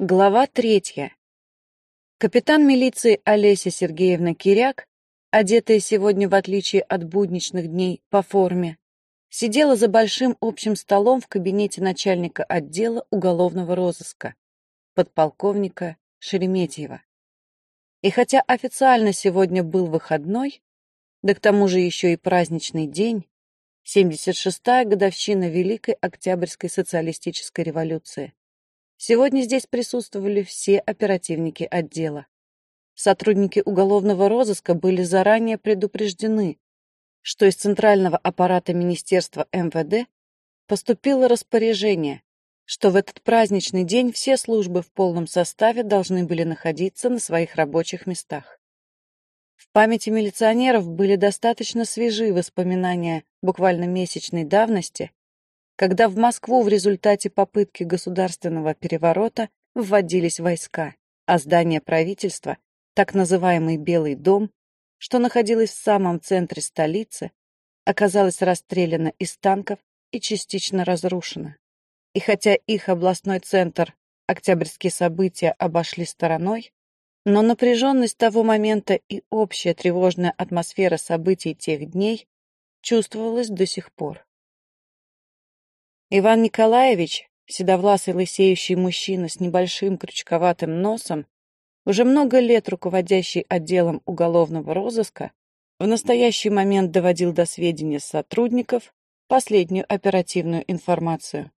Глава третья. Капитан милиции Олеся Сергеевна Киряк, одетая сегодня в отличие от будничных дней по форме, сидела за большим общим столом в кабинете начальника отдела уголовного розыска, подполковника Шереметьева. И хотя официально сегодня был выходной, да к тому же еще и праздничный день, 76-я годовщина Великой Октябрьской социалистической революции, Сегодня здесь присутствовали все оперативники отдела. Сотрудники уголовного розыска были заранее предупреждены, что из центрального аппарата Министерства МВД поступило распоряжение, что в этот праздничный день все службы в полном составе должны были находиться на своих рабочих местах. В памяти милиционеров были достаточно свежи воспоминания буквально месячной давности когда в Москву в результате попытки государственного переворота вводились войска, а здание правительства, так называемый Белый дом, что находилось в самом центре столицы, оказалось расстреляно из танков и частично разрушено. И хотя их областной центр октябрьские события обошли стороной, но напряженность того момента и общая тревожная атмосфера событий тех дней чувствовалась до сих пор. Иван Николаевич, седовласый лысеющий мужчина с небольшим крючковатым носом, уже много лет руководящий отделом уголовного розыска, в настоящий момент доводил до сведения сотрудников последнюю оперативную информацию.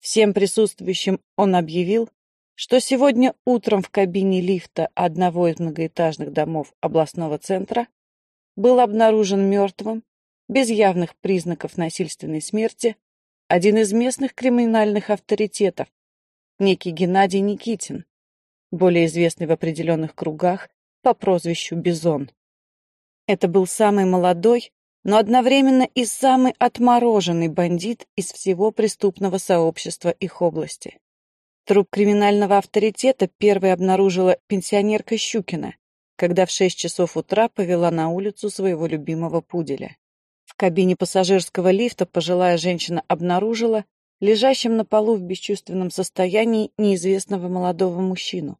Всем присутствующим он объявил, что сегодня утром в кабине лифта одного из многоэтажных домов областного центра был обнаружен мертвым, без явных признаков насильственной смерти, один из местных криминальных авторитетов, некий Геннадий Никитин, более известный в определенных кругах по прозвищу Бизон. Это был самый молодой, но одновременно и самый отмороженный бандит из всего преступного сообщества их области. Труп криминального авторитета первой обнаружила пенсионерка Щукина, когда в шесть часов утра повела на улицу своего любимого пуделя. Кабине пассажирского лифта пожилая женщина обнаружила лежащим на полу в бесчувственном состоянии неизвестного молодого мужчину.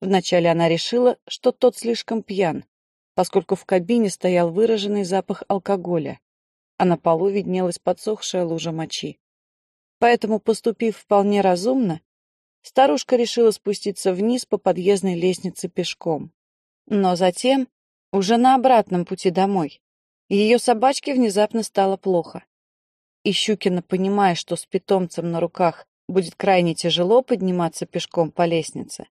Вначале она решила, что тот слишком пьян, поскольку в кабине стоял выраженный запах алкоголя, а на полу виднелась подсохшая лужа мочи. Поэтому, поступив вполне разумно, старушка решила спуститься вниз по подъездной лестнице пешком. Но затем, уже на обратном пути домой, ее собачке внезапно стало плохо. И Щукина, понимая, что с питомцем на руках будет крайне тяжело подниматься пешком по лестнице,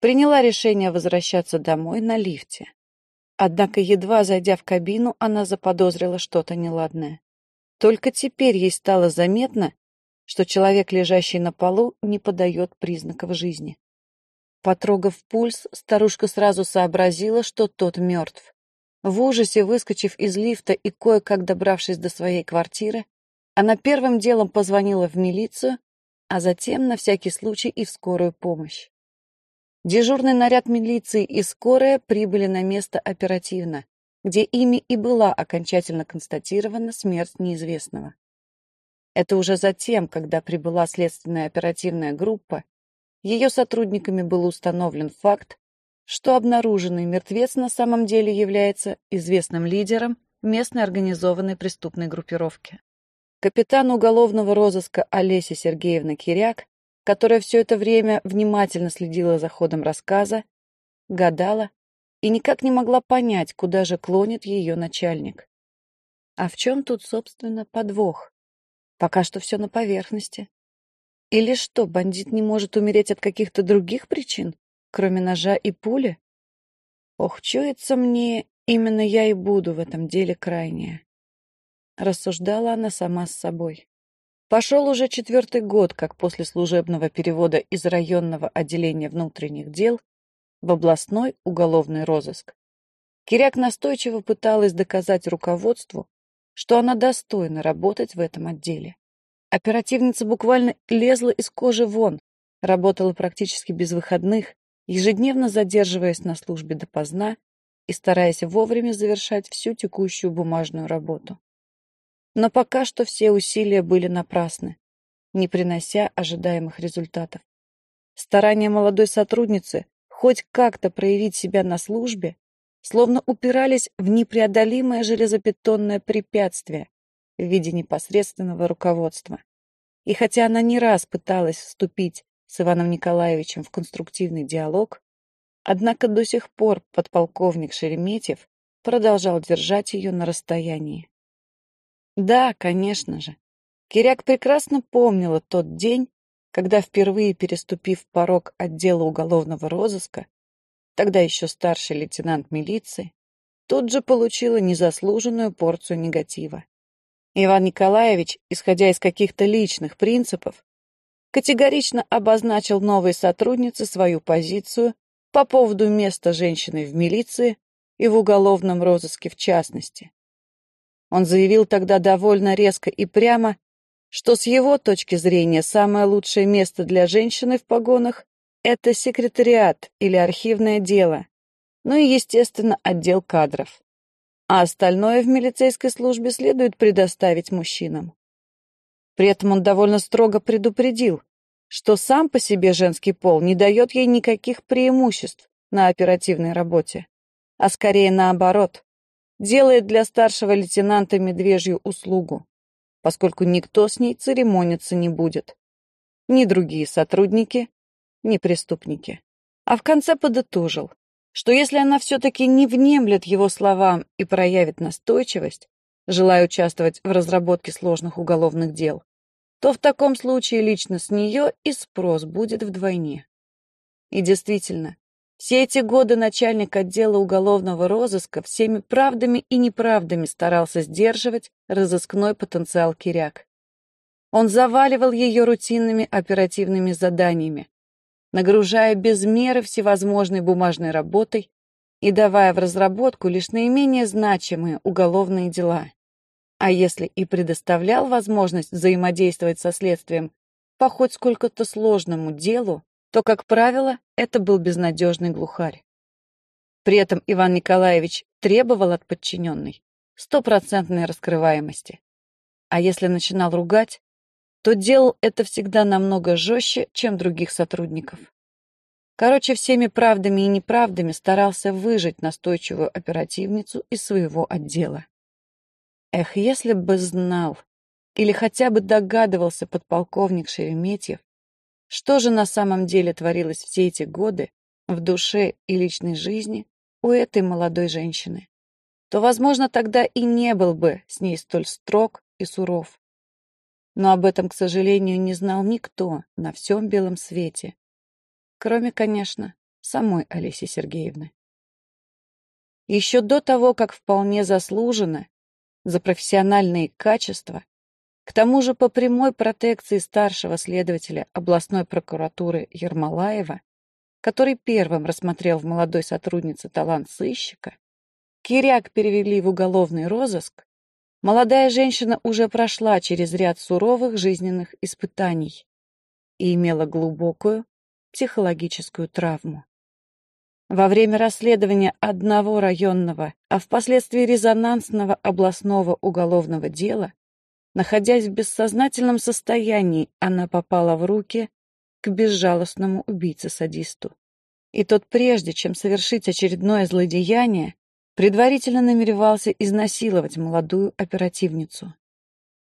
приняла решение возвращаться домой на лифте. Однако, едва зайдя в кабину, она заподозрила что-то неладное. Только теперь ей стало заметно, что человек, лежащий на полу, не подает признаков жизни. Потрогав пульс, старушка сразу сообразила, что тот мертв. В ужасе, выскочив из лифта и кое-как добравшись до своей квартиры, она первым делом позвонила в милицию, а затем, на всякий случай, и в скорую помощь. Дежурный наряд милиции и скорая прибыли на место оперативно, где ими и была окончательно констатирована смерть неизвестного. Это уже затем, когда прибыла следственная оперативная группа, ее сотрудниками был установлен факт, что обнаруженный мертвец на самом деле является известным лидером местной организованной преступной группировки. Капитан уголовного розыска Олеся Сергеевна Киряк, которая все это время внимательно следила за ходом рассказа, гадала и никак не могла понять, куда же клонит ее начальник. А в чем тут, собственно, подвох? Пока что все на поверхности. Или что, бандит не может умереть от каких-то других причин? Кроме ножа и пули? Ох, чуется мне, именно я и буду в этом деле крайняя. Рассуждала она сама с собой. Пошел уже четвертый год, как после служебного перевода из районного отделения внутренних дел в областной уголовный розыск. Киряк настойчиво пыталась доказать руководству, что она достойна работать в этом отделе. Оперативница буквально лезла из кожи вон, работала практически без выходных, ежедневно задерживаясь на службе допоздна и стараясь вовремя завершать всю текущую бумажную работу. Но пока что все усилия были напрасны, не принося ожидаемых результатов. Старания молодой сотрудницы хоть как-то проявить себя на службе словно упирались в непреодолимое железобетонное препятствие в виде непосредственного руководства. И хотя она не раз пыталась вступить с Иваном Николаевичем в конструктивный диалог, однако до сих пор подполковник Шереметьев продолжал держать ее на расстоянии. Да, конечно же, Киряк прекрасно помнила тот день, когда, впервые переступив порог отдела уголовного розыска, тогда еще старший лейтенант милиции, тут же получила незаслуженную порцию негатива. Иван Николаевич, исходя из каких-то личных принципов, категорично обозначил новой сотруднице свою позицию по поводу места женщины в милиции и в уголовном розыске в частности. Он заявил тогда довольно резко и прямо, что с его точки зрения самое лучшее место для женщины в погонах – это секретариат или архивное дело, ну и, естественно, отдел кадров а остальное в милицейской службе следует предоставить мужчинам. При этом он довольно строго предупредил, что сам по себе женский пол не дает ей никаких преимуществ на оперативной работе, а скорее наоборот, делает для старшего лейтенанта медвежью услугу, поскольку никто с ней церемониться не будет. Ни другие сотрудники, ни преступники. А в конце подытожил, что если она все-таки не внемлет его словам и проявит настойчивость, желая участвовать в разработке сложных уголовных дел, то в таком случае лично с нее и спрос будет вдвойне. И действительно, все эти годы начальник отдела уголовного розыска всеми правдами и неправдами старался сдерживать разыскной потенциал Киряк. Он заваливал ее рутинными оперативными заданиями, нагружая без меры всевозможной бумажной работой и давая в разработку лишь наименее значимые уголовные дела. А если и предоставлял возможность взаимодействовать со следствием по хоть сколько-то сложному делу, то, как правило, это был безнадежный глухарь. При этом Иван Николаевич требовал от подчиненной стопроцентной раскрываемости. А если начинал ругать, то делал это всегда намного жестче, чем других сотрудников. Короче, всеми правдами и неправдами старался выжить настойчивую оперативницу из своего отдела. Эх, если бы знал, или хотя бы догадывался подполковник Шереметьев, что же на самом деле творилось все эти годы в душе и личной жизни у этой молодой женщины, то, возможно, тогда и не был бы с ней столь строг и суров. Но об этом, к сожалению, не знал никто на всем белом свете. Кроме, конечно, самой Олеси Сергеевны. Еще до того, как вполне заслуженно, за профессиональные качества, к тому же по прямой протекции старшего следователя областной прокуратуры Ермолаева, который первым рассмотрел в молодой сотруднице талант сыщика, Киряк перевели в уголовный розыск, Молодая женщина уже прошла через ряд суровых жизненных испытаний и имела глубокую психологическую травму. Во время расследования одного районного, а впоследствии резонансного областного уголовного дела, находясь в бессознательном состоянии, она попала в руки к безжалостному убийце-садисту. И тот прежде, чем совершить очередное злодеяние, предварительно намеревался изнасиловать молодую оперативницу.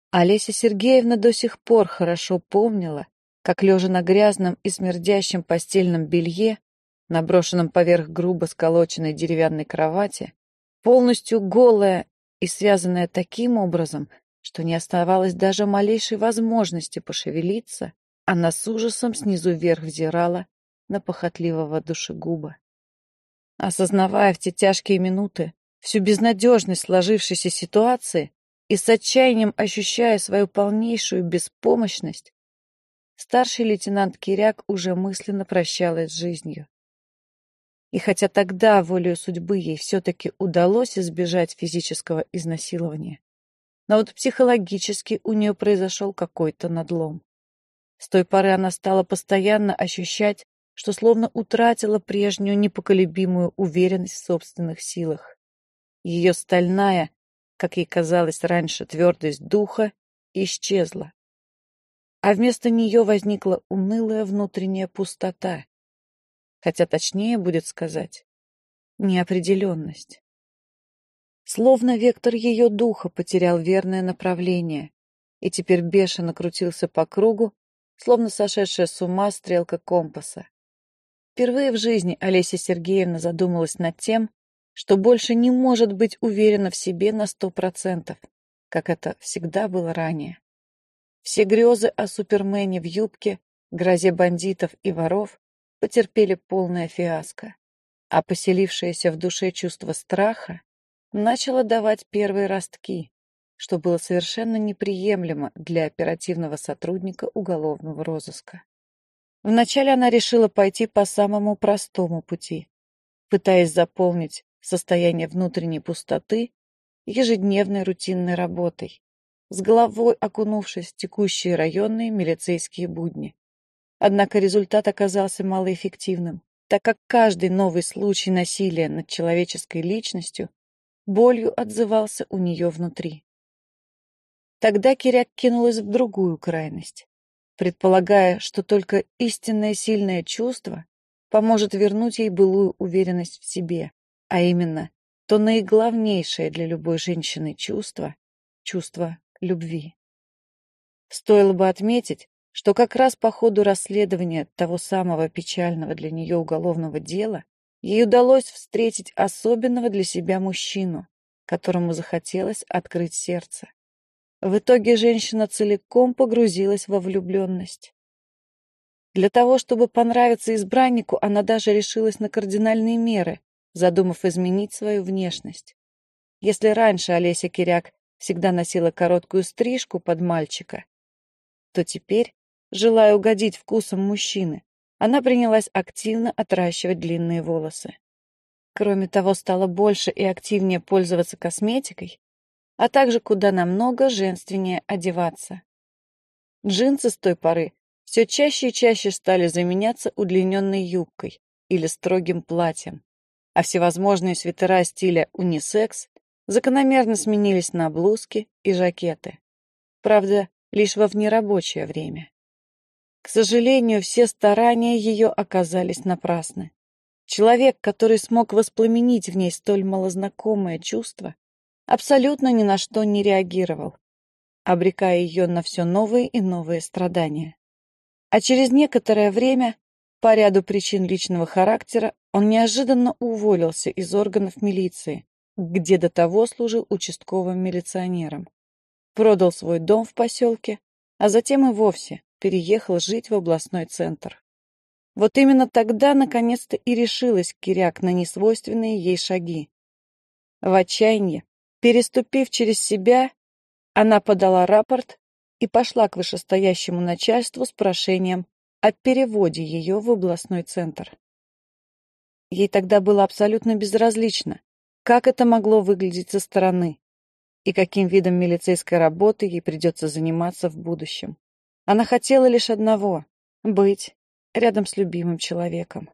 Олеся Сергеевна до сих пор хорошо помнила, как, лежа на грязном и смердящем постельном белье, наброшенном поверх грубо сколоченной деревянной кровати, полностью голая и связанная таким образом, что не оставалось даже малейшей возможности пошевелиться, она с ужасом снизу вверх взирала на похотливого душегуба. Осознавая в те тяжкие минуты всю безнадежность сложившейся ситуации и с отчаянием ощущая свою полнейшую беспомощность, старший лейтенант Киряк уже мысленно прощалась с жизнью. И хотя тогда, волею судьбы, ей все-таки удалось избежать физического изнасилования, но вот психологически у нее произошел какой-то надлом. С той поры она стала постоянно ощущать что словно утратила прежнюю непоколебимую уверенность в собственных силах. Ее стальная, как ей казалось раньше, твердость духа исчезла. а вместо нее возникла унылая внутренняя пустота, хотя точнее будет сказать неопределенность. Словно вектор ее духа потерял верное направление и теперь бешено крутился по кругу, словно сошедшая с ума стрелка компаса. Впервые в жизни Олеся Сергеевна задумалась над тем, что больше не может быть уверена в себе на сто процентов, как это всегда было ранее. Все грезы о Супермене в юбке, грозе бандитов и воров потерпели полное фиаско, а поселившееся в душе чувство страха начало давать первые ростки, что было совершенно неприемлемо для оперативного сотрудника уголовного розыска. Вначале она решила пойти по самому простому пути, пытаясь заполнить состояние внутренней пустоты ежедневной рутинной работой, с головой окунувшись в текущие районные милицейские будни. Однако результат оказался малоэффективным, так как каждый новый случай насилия над человеческой личностью болью отзывался у нее внутри. Тогда Киряк кинулась в другую крайность, предполагая, что только истинное сильное чувство поможет вернуть ей былую уверенность в себе, а именно то наиглавнейшее для любой женщины чувство — чувство любви. Стоило бы отметить, что как раз по ходу расследования того самого печального для нее уголовного дела ей удалось встретить особенного для себя мужчину, которому захотелось открыть сердце. В итоге женщина целиком погрузилась во влюбленность. Для того, чтобы понравиться избраннику, она даже решилась на кардинальные меры, задумав изменить свою внешность. Если раньше Олеся Киряк всегда носила короткую стрижку под мальчика, то теперь, желая угодить вкусам мужчины, она принялась активно отращивать длинные волосы. Кроме того, стала больше и активнее пользоваться косметикой, а также куда намного женственнее одеваться. Джинсы с той поры все чаще и чаще стали заменяться удлиненной юбкой или строгим платьем, а всевозможные свитера стиля унисекс закономерно сменились на блузки и жакеты. Правда, лишь во внерабочее время. К сожалению, все старания ее оказались напрасны. Человек, который смог воспламенить в ней столь малознакомое чувство, абсолютно ни на что не реагировал, обрекая ее на все новые и новые страдания. А через некоторое время, по ряду причин личного характера, он неожиданно уволился из органов милиции, где до того служил участковым милиционером. Продал свой дом в поселке, а затем и вовсе переехал жить в областной центр. Вот именно тогда наконец-то и решилась Киряк на несвойственные ей шаги. В отчаянии Переступив через себя, она подала рапорт и пошла к вышестоящему начальству с прошением о переводе ее в областной центр. Ей тогда было абсолютно безразлично, как это могло выглядеть со стороны и каким видом милицейской работы ей придется заниматься в будущем. Она хотела лишь одного — быть рядом с любимым человеком.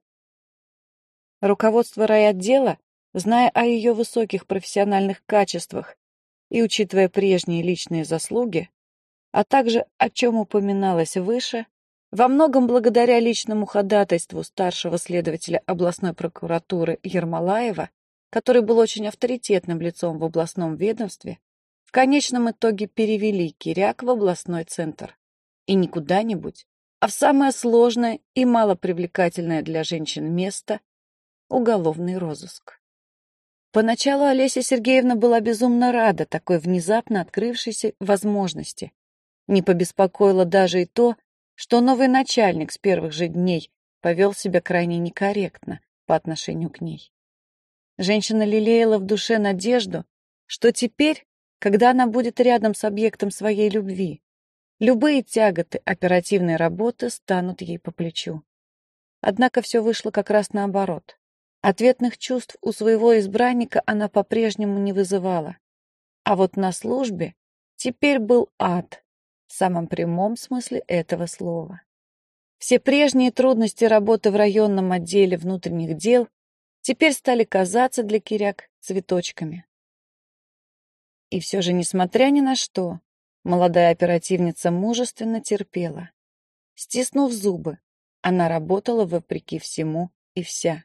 Руководство райотдела Зная о ее высоких профессиональных качествах и учитывая прежние личные заслуги, а также, о чем упоминалось выше, во многом благодаря личному ходатайству старшего следователя областной прокуратуры Ермолаева, который был очень авторитетным лицом в областном ведомстве, в конечном итоге перевели Киряк в областной центр. И не куда-нибудь, а в самое сложное и малопривлекательное для женщин место — уголовный розыск. Поначалу Олеся Сергеевна была безумно рада такой внезапно открывшейся возможности. Не побеспокоило даже и то, что новый начальник с первых же дней повел себя крайне некорректно по отношению к ней. Женщина лелеяла в душе надежду, что теперь, когда она будет рядом с объектом своей любви, любые тяготы оперативной работы станут ей по плечу. Однако все вышло как раз наоборот. Ответных чувств у своего избранника она по-прежнему не вызывала. А вот на службе теперь был ад, в самом прямом смысле этого слова. Все прежние трудности работы в районном отделе внутренних дел теперь стали казаться для Киряк цветочками. И все же, несмотря ни на что, Молодая оперативница мужественно терпела. Стиснув зубы, она работала вопреки всему и вся.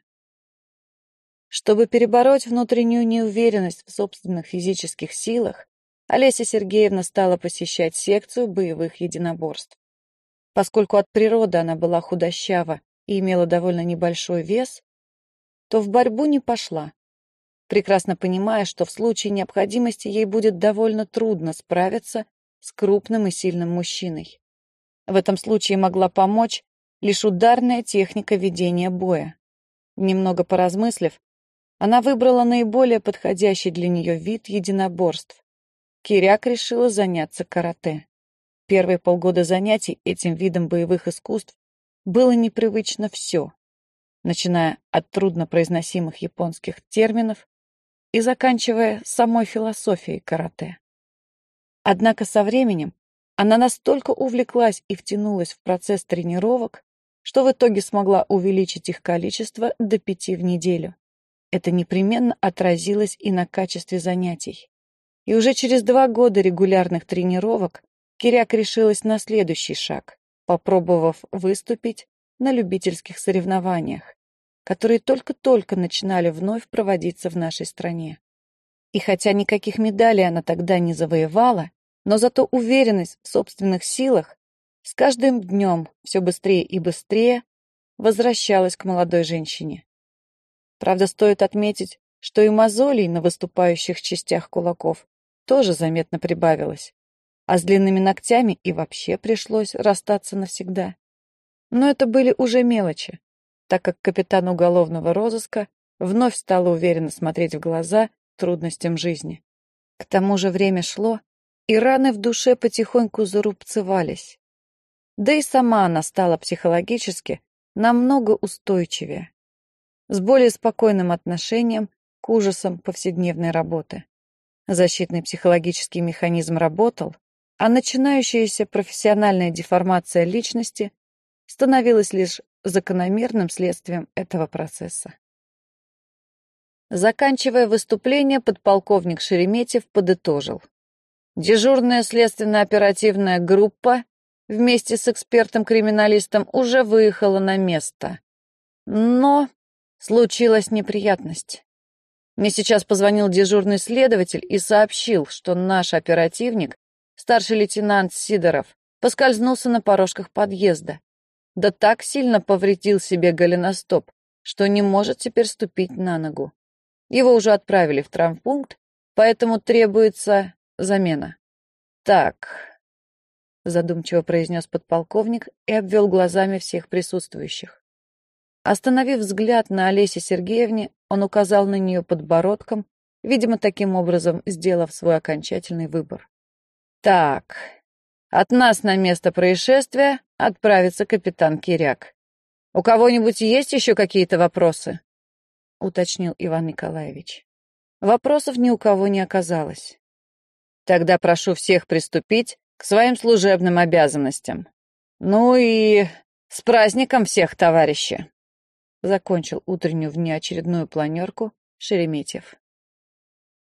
Чтобы перебороть внутреннюю неуверенность в собственных физических силах, Олеся Сергеевна стала посещать секцию боевых единоборств. Поскольку от природы она была худощава и имела довольно небольшой вес, то в борьбу не пошла, прекрасно понимая, что в случае необходимости ей будет довольно трудно справиться с крупным и сильным мужчиной. В этом случае могла помочь лишь ударная техника ведения боя. Немного поразмыслив, она выбрала наиболее подходящий для нее вид единоборств. Киряк решила заняться карате. Первые полгода занятий этим видом боевых искусств было непривычно все, начиная от труднопроизносимых японских терминов и заканчивая самой философией карате. Однако со временем она настолько увлеклась и втянулась в процесс тренировок, что в итоге смогла увеличить их количество до пяти в неделю. Это непременно отразилось и на качестве занятий. И уже через два года регулярных тренировок Киряк решилась на следующий шаг, попробовав выступить на любительских соревнованиях, которые только-только начинали вновь проводиться в нашей стране. И хотя никаких медалей она тогда не завоевала, но зато уверенность в собственных силах с каждым днем все быстрее и быстрее возвращалась к молодой женщине. Правда, стоит отметить, что и мозолей на выступающих частях кулаков тоже заметно прибавилось, а с длинными ногтями и вообще пришлось расстаться навсегда. Но это были уже мелочи, так как капитан уголовного розыска вновь стала уверенно смотреть в глаза трудностям жизни. К тому же время шло, и раны в душе потихоньку зарубцевались. Да и сама она стала психологически намного устойчивее с более спокойным отношением к ужасам повседневной работы. Защитный психологический механизм работал, а начинающаяся профессиональная деформация личности становилась лишь закономерным следствием этого процесса. Заканчивая выступление, подполковник Шереметьев подытожил. Дежурная следственно-оперативная группа вместе с экспертом-криминалистом уже выехала на место. Но случилась неприятность. Мне сейчас позвонил дежурный следователь и сообщил, что наш оперативник, старший лейтенант Сидоров, поскользнулся на порожках подъезда. Да так сильно повредил себе голеностоп, что не может теперь ступить на ногу. Его уже отправили в травмпункт, поэтому требуется замена. Так, задумчиво произнес подполковник и обвел глазами всех присутствующих. Остановив взгляд на Олесе Сергеевне, он указал на нее подбородком, видимо, таким образом сделав свой окончательный выбор. «Так, от нас на место происшествия отправится капитан Киряк. У кого-нибудь есть еще какие-то вопросы?» — уточнил Иван Николаевич. Вопросов ни у кого не оказалось. «Тогда прошу всех приступить к своим служебным обязанностям. Ну и с праздником всех, товарищи!» закончил утреннюю внеочередную планерку Шереметьев.